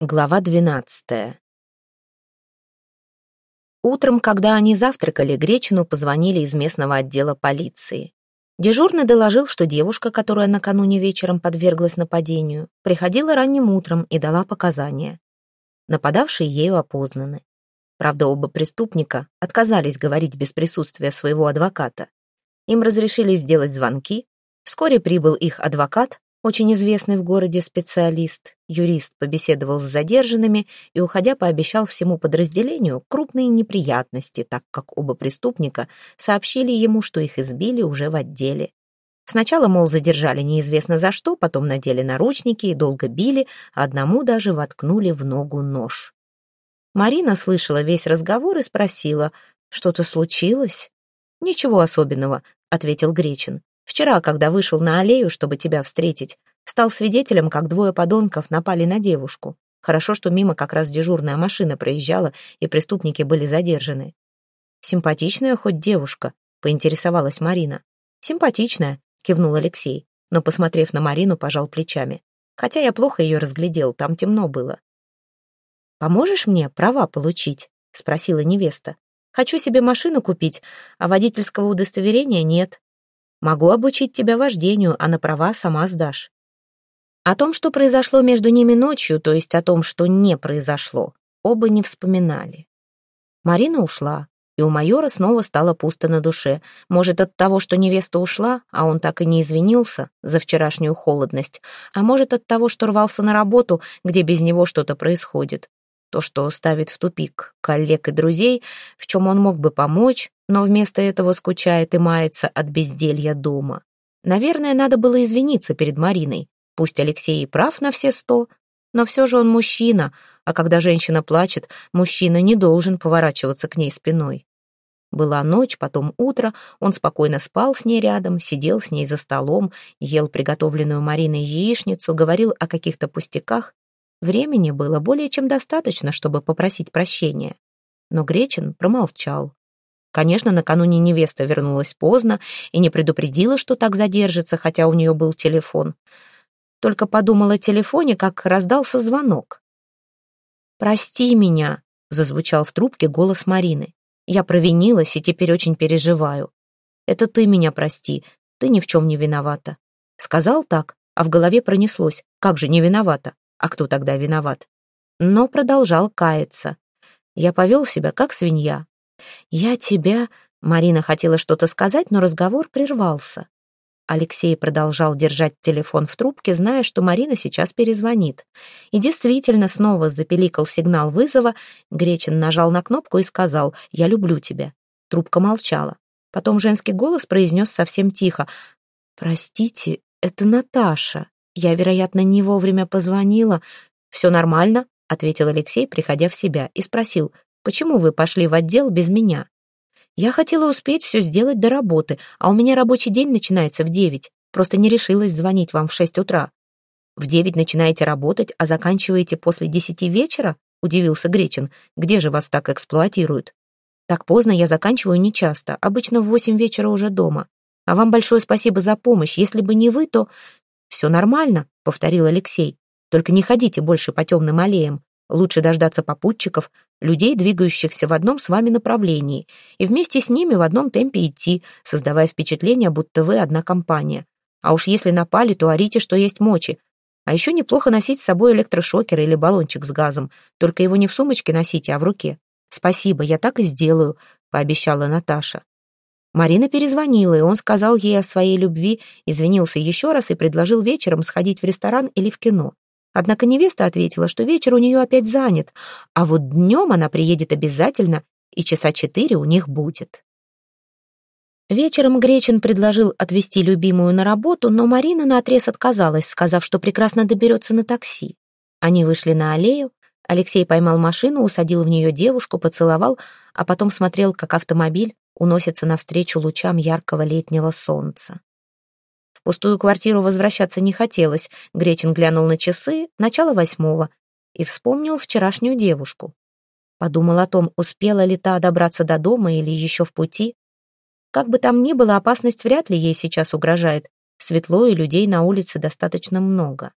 Глава двенадцатая. Утром, когда они завтракали, Гречину позвонили из местного отдела полиции. Дежурный доложил, что девушка, которая накануне вечером подверглась нападению, приходила ранним утром и дала показания. Нападавшие ею опознаны. Правда, оба преступника отказались говорить без присутствия своего адвоката. Им разрешили сделать звонки. Вскоре прибыл их адвокат, очень известный в городе специалист, юрист, побеседовал с задержанными и, уходя, пообещал всему подразделению крупные неприятности, так как оба преступника сообщили ему, что их избили уже в отделе. Сначала, мол, задержали неизвестно за что, потом надели наручники и долго били, а одному даже воткнули в ногу нож. Марина слышала весь разговор и спросила, «Что-то случилось?» «Ничего особенного», — ответил Гречин. Вчера, когда вышел на аллею, чтобы тебя встретить, стал свидетелем, как двое подонков напали на девушку. Хорошо, что мимо как раз дежурная машина проезжала, и преступники были задержаны. «Симпатичная хоть девушка?» — поинтересовалась Марина. «Симпатичная», — кивнул Алексей, но, посмотрев на Марину, пожал плечами. Хотя я плохо ее разглядел, там темно было. «Поможешь мне права получить?» — спросила невеста. «Хочу себе машину купить, а водительского удостоверения нет. Могу обучить тебя вождению, а на права сама сдашь. О том, что произошло между ними ночью, то есть о том, что не произошло, оба не вспоминали. Марина ушла, и у майора снова стало пусто на душе. Может, от того, что невеста ушла, а он так и не извинился за вчерашнюю холодность, а может, от того, что рвался на работу, где без него что-то происходит. То, что ставит в тупик коллег и друзей, в чем он мог бы помочь, но вместо этого скучает и мается от безделья дома. Наверное, надо было извиниться перед Мариной. Пусть Алексей и прав на все сто, но все же он мужчина, а когда женщина плачет, мужчина не должен поворачиваться к ней спиной. Была ночь, потом утро, он спокойно спал с ней рядом, сидел с ней за столом, ел приготовленную Мариной яичницу, говорил о каких-то пустяках Времени было более чем достаточно, чтобы попросить прощения. Но Гречин промолчал. Конечно, накануне невеста вернулась поздно и не предупредила, что так задержится, хотя у нее был телефон. Только подумала о телефоне, как раздался звонок. «Прости меня», — зазвучал в трубке голос Марины. «Я провинилась и теперь очень переживаю. Это ты меня прости, ты ни в чем не виновата». Сказал так, а в голове пронеслось. Как же не виновата? А кто тогда виноват? Но продолжал каяться. Я повел себя как свинья. Я тебя... Марина хотела что-то сказать, но разговор прервался. Алексей продолжал держать телефон в трубке, зная, что Марина сейчас перезвонит. И действительно снова запеликал сигнал вызова. Гречин нажал на кнопку и сказал «Я люблю тебя». Трубка молчала. Потом женский голос произнес совсем тихо «Простите, это Наташа». Я, вероятно, не вовремя позвонила. Все нормально, ответил Алексей, приходя в себя, и спросил, почему вы пошли в отдел без меня? Я хотела успеть все сделать до работы, а у меня рабочий день начинается в девять. Просто не решилась звонить вам в шесть утра. В девять начинаете работать, а заканчиваете после десяти вечера? Удивился Гречин. Где же вас так эксплуатируют? Так поздно я заканчиваю нечасто, обычно в восемь вечера уже дома. А вам большое спасибо за помощь. Если бы не вы, то... «Все нормально», — повторил Алексей. «Только не ходите больше по темным аллеям. Лучше дождаться попутчиков, людей, двигающихся в одном с вами направлении, и вместе с ними в одном темпе идти, создавая впечатление, будто вы одна компания. А уж если напали, то орите, что есть мочи. А еще неплохо носить с собой электрошокер или баллончик с газом, только его не в сумочке носите, а в руке. «Спасибо, я так и сделаю», — пообещала Наташа. Марина перезвонила, и он сказал ей о своей любви, извинился еще раз и предложил вечером сходить в ресторан или в кино. Однако невеста ответила, что вечер у нее опять занят, а вот днем она приедет обязательно, и часа четыре у них будет. Вечером Гречин предложил отвезти любимую на работу, но Марина наотрез отказалась, сказав, что прекрасно доберется на такси. Они вышли на аллею, Алексей поймал машину, усадил в нее девушку, поцеловал, а потом смотрел, как автомобиль уносится навстречу лучам яркого летнего солнца. В пустую квартиру возвращаться не хотелось. Гречин глянул на часы, начало восьмого, и вспомнил вчерашнюю девушку. Подумал о том, успела ли та добраться до дома или еще в пути. Как бы там ни было, опасность вряд ли ей сейчас угрожает. Светло и людей на улице достаточно много.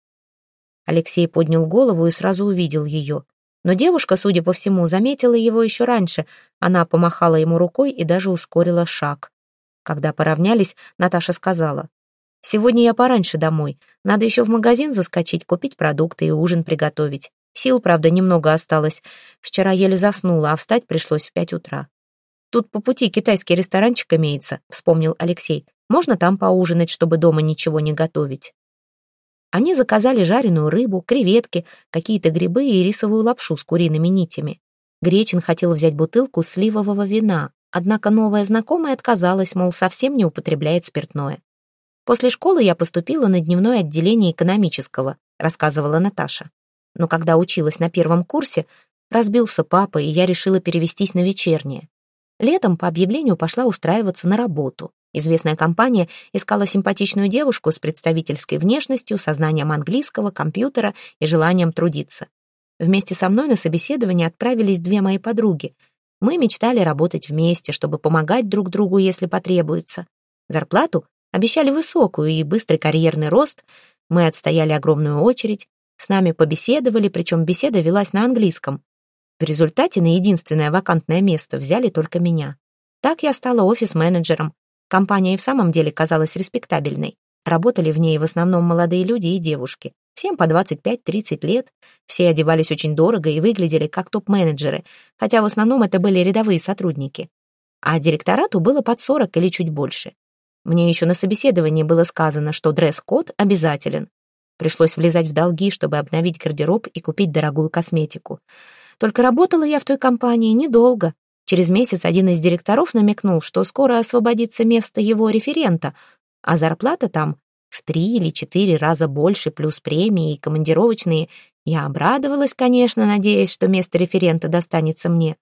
Алексей поднял голову и сразу увидел ее. Но девушка, судя по всему, заметила его еще раньше. Она помахала ему рукой и даже ускорила шаг. Когда поравнялись, Наташа сказала, «Сегодня я пораньше домой. Надо еще в магазин заскочить, купить продукты и ужин приготовить. Сил, правда, немного осталось. Вчера еле заснула, а встать пришлось в пять утра. Тут по пути китайский ресторанчик имеется, вспомнил Алексей. Можно там поужинать, чтобы дома ничего не готовить. Они заказали жареную рыбу, креветки, какие-то грибы и рисовую лапшу с куриными нитями. Гречин хотел взять бутылку сливового вина, однако новая знакомая отказалась, мол, совсем не употребляет спиртное. «После школы я поступила на дневное отделение экономического», рассказывала Наташа. «Но когда училась на первом курсе, разбился папа, и я решила перевестись на вечернее. Летом по объявлению пошла устраиваться на работу. Известная компания искала симпатичную девушку с представительской внешностью, сознанием английского, компьютера и желанием трудиться. Вместе со мной на собеседование отправились две мои подруги. Мы мечтали работать вместе, чтобы помогать друг другу, если потребуется. Зарплату обещали высокую и быстрый карьерный рост. Мы отстояли огромную очередь. С нами побеседовали, причем беседа велась на английском. В результате на единственное вакантное место взяли только меня. Так я стала офис-менеджером. Компания и в самом деле казалась респектабельной. Работали в ней в основном молодые люди и девушки. Всем по 25-30 лет. Все одевались очень дорого и выглядели как топ-менеджеры, хотя в основном это были рядовые сотрудники. А директорату было под 40 или чуть больше. Мне еще на собеседовании было сказано, что дресс-код обязателен. Пришлось влезать в долги, чтобы обновить гардероб и купить дорогую косметику. Только работала я в той компании недолго. Через месяц один из директоров намекнул, что скоро освободится место его референта, а зарплата там в три или четыре раза больше, плюс премии и командировочные. Я обрадовалась, конечно, надеясь, что место референта достанется мне.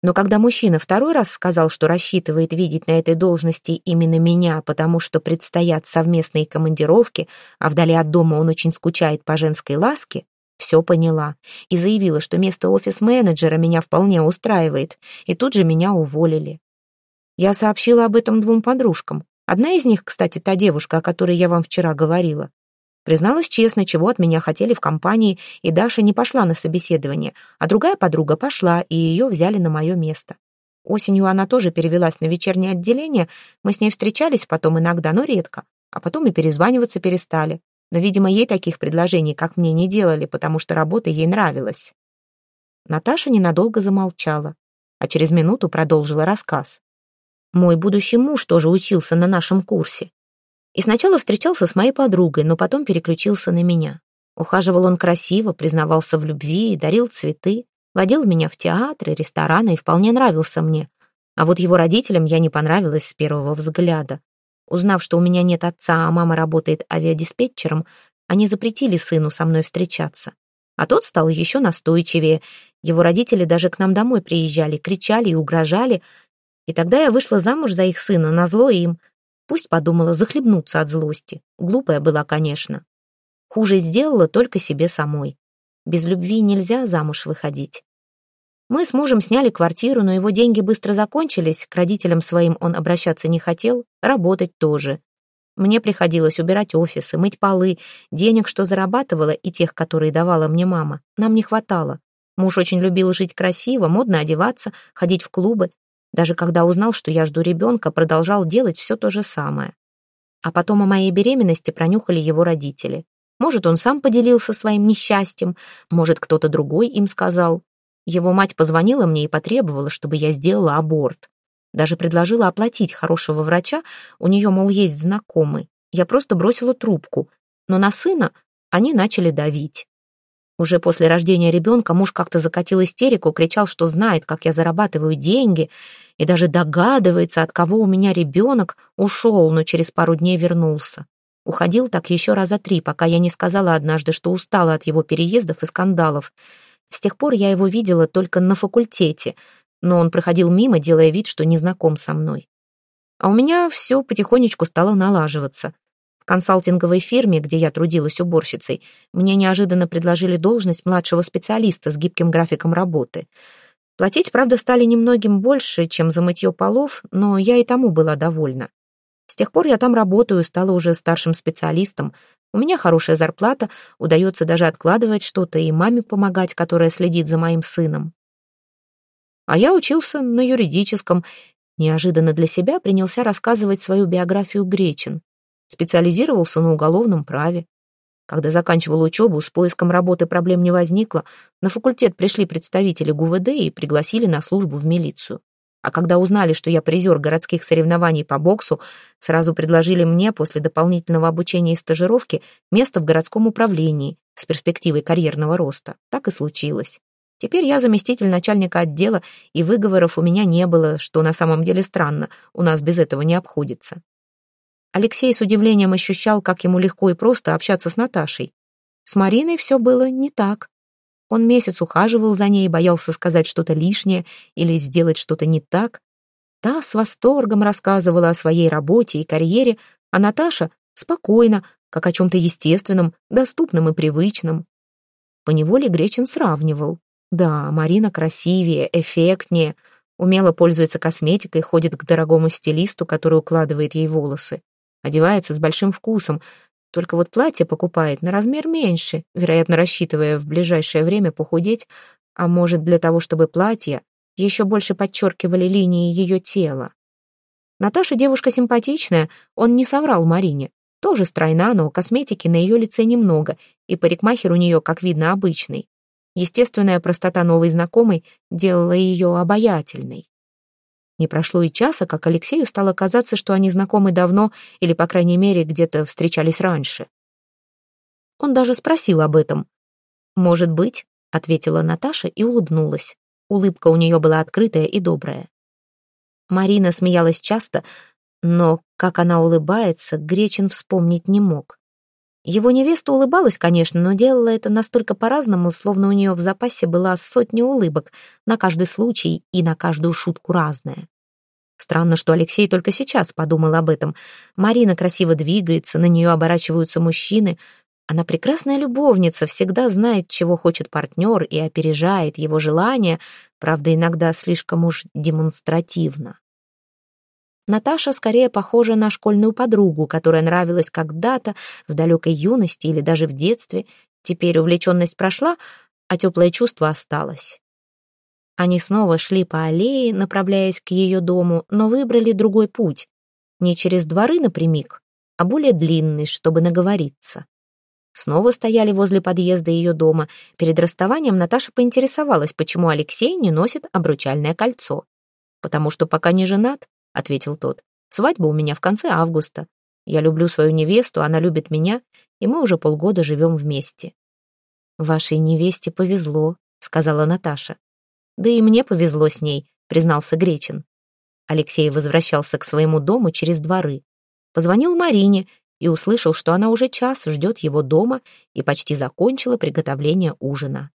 Но когда мужчина второй раз сказал, что рассчитывает видеть на этой должности именно меня, потому что предстоят совместные командировки, а вдали от дома он очень скучает по женской ласке, все поняла и заявила, что место офис-менеджера меня вполне устраивает, и тут же меня уволили. Я сообщила об этом двум подружкам. Одна из них, кстати, та девушка, о которой я вам вчера говорила. Призналась честно, чего от меня хотели в компании, и Даша не пошла на собеседование, а другая подруга пошла, и ее взяли на мое место. Осенью она тоже перевелась на вечернее отделение, мы с ней встречались потом иногда, но редко, а потом и перезваниваться перестали но, видимо, ей таких предложений, как мне, не делали, потому что работа ей нравилась. Наташа ненадолго замолчала, а через минуту продолжила рассказ. Мой будущий муж тоже учился на нашем курсе. И сначала встречался с моей подругой, но потом переключился на меня. Ухаживал он красиво, признавался в любви и дарил цветы, водил меня в театры, рестораны и вполне нравился мне. А вот его родителям я не понравилась с первого взгляда. Узнав, что у меня нет отца, а мама работает авиадиспетчером, они запретили сыну со мной встречаться. А тот стал еще настойчивее. Его родители даже к нам домой приезжали, кричали и угрожали. И тогда я вышла замуж за их сына, назло им. Пусть подумала захлебнуться от злости. Глупая была, конечно. Хуже сделала только себе самой. Без любви нельзя замуж выходить. Мы с мужем сняли квартиру, но его деньги быстро закончились, к родителям своим он обращаться не хотел, работать тоже. Мне приходилось убирать офисы, мыть полы, денег, что зарабатывала, и тех, которые давала мне мама, нам не хватало. Муж очень любил жить красиво, модно одеваться, ходить в клубы. Даже когда узнал, что я жду ребенка, продолжал делать все то же самое. А потом о моей беременности пронюхали его родители. Может, он сам поделился своим несчастьем, может, кто-то другой им сказал. Его мать позвонила мне и потребовала, чтобы я сделала аборт. Даже предложила оплатить хорошего врача, у нее, мол, есть знакомый. Я просто бросила трубку, но на сына они начали давить. Уже после рождения ребенка муж как-то закатил истерику, кричал, что знает, как я зарабатываю деньги, и даже догадывается, от кого у меня ребенок, ушел, но через пару дней вернулся. Уходил так еще раза три, пока я не сказала однажды, что устала от его переездов и скандалов. С тех пор я его видела только на факультете, но он проходил мимо, делая вид, что не знаком со мной. А у меня все потихонечку стало налаживаться. В консалтинговой фирме, где я трудилась уборщицей, мне неожиданно предложили должность младшего специалиста с гибким графиком работы. Платить, правда, стали немногим больше, чем за мытье полов, но я и тому была довольна. С тех пор я там работаю, стала уже старшим специалистом. У меня хорошая зарплата, удается даже откладывать что-то и маме помогать, которая следит за моим сыном. А я учился на юридическом. Неожиданно для себя принялся рассказывать свою биографию Гречин. Специализировался на уголовном праве. Когда заканчивал учебу, с поиском работы проблем не возникло. На факультет пришли представители ГУВД и пригласили на службу в милицию. А когда узнали, что я призер городских соревнований по боксу, сразу предложили мне после дополнительного обучения и стажировки место в городском управлении с перспективой карьерного роста. Так и случилось. Теперь я заместитель начальника отдела, и выговоров у меня не было, что на самом деле странно, у нас без этого не обходится. Алексей с удивлением ощущал, как ему легко и просто общаться с Наташей. С Мариной все было не так. Он месяц ухаживал за ней, боялся сказать что-то лишнее или сделать что-то не так. Та с восторгом рассказывала о своей работе и карьере, а Наташа спокойно, как о чем-то естественном, доступном и привычном. Поневоле Гречин сравнивал. Да, Марина красивее, эффектнее, умело пользуется косметикой, ходит к дорогому стилисту, который укладывает ей волосы. Одевается с большим вкусом, только вот платье покупает на размер меньше, вероятно, рассчитывая в ближайшее время похудеть, а может, для того, чтобы платье еще больше подчеркивали линии ее тела. Наташа девушка симпатичная, он не соврал Марине. Тоже стройна, но косметики на ее лице немного, и парикмахер у нее, как видно, обычный. Естественная простота новой знакомой делала ее обаятельной. Не прошло и часа, как Алексею стало казаться, что они знакомы давно или, по крайней мере, где-то встречались раньше. Он даже спросил об этом. «Может быть», — ответила Наташа и улыбнулась. Улыбка у нее была открытая и добрая. Марина смеялась часто, но, как она улыбается, Гречин вспомнить не мог. Его невеста улыбалась, конечно, но делала это настолько по-разному, словно у нее в запасе была сотня улыбок, на каждый случай и на каждую шутку разная. Странно, что Алексей только сейчас подумал об этом. Марина красиво двигается, на нее оборачиваются мужчины. Она прекрасная любовница, всегда знает, чего хочет партнер и опережает его желания, правда, иногда слишком уж демонстративно. Наташа скорее похожа на школьную подругу, которая нравилась когда-то, в далекой юности или даже в детстве. Теперь увлеченность прошла, а теплое чувство осталось. Они снова шли по аллее, направляясь к ее дому, но выбрали другой путь. Не через дворы напрямик, а более длинный, чтобы наговориться. Снова стояли возле подъезда ее дома. Перед расставанием Наташа поинтересовалась, почему Алексей не носит обручальное кольцо. «Потому что пока не женат», — ответил тот. «Свадьба у меня в конце августа. Я люблю свою невесту, она любит меня, и мы уже полгода живем вместе». «Вашей невесте повезло», — сказала Наташа. Да и мне повезло с ней, признался Гречин. Алексей возвращался к своему дому через дворы. Позвонил Марине и услышал, что она уже час ждет его дома и почти закончила приготовление ужина.